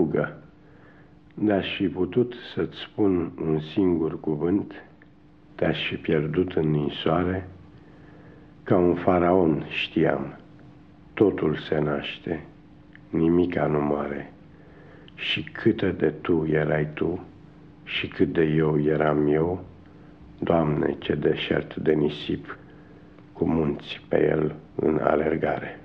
fugă. N-aș fi putut să-ți spun un singur cuvânt, te-aș fi pierdut în ninsoare, ca un faraon știam, totul se naște, nimica nu moare. Și câtă de tu erai tu și cât de eu eram eu, Doamne, ce deșert de nisip, cu munți pe el în alergare.